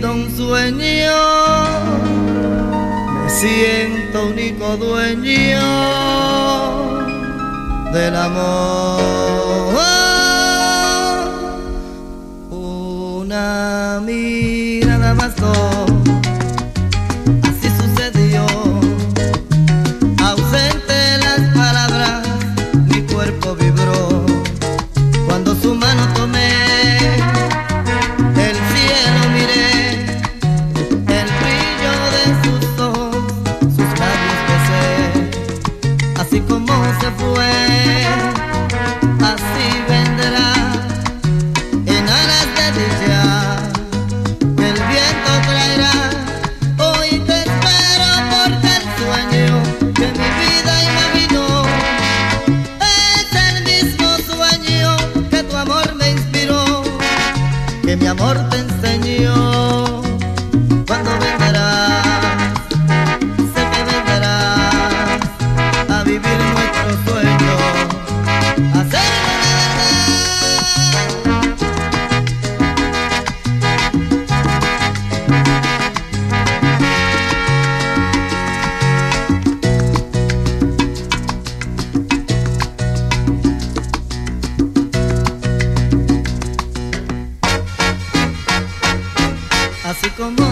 siento un sueño, me siento único dueño del amor. Una mirada que mi amor te como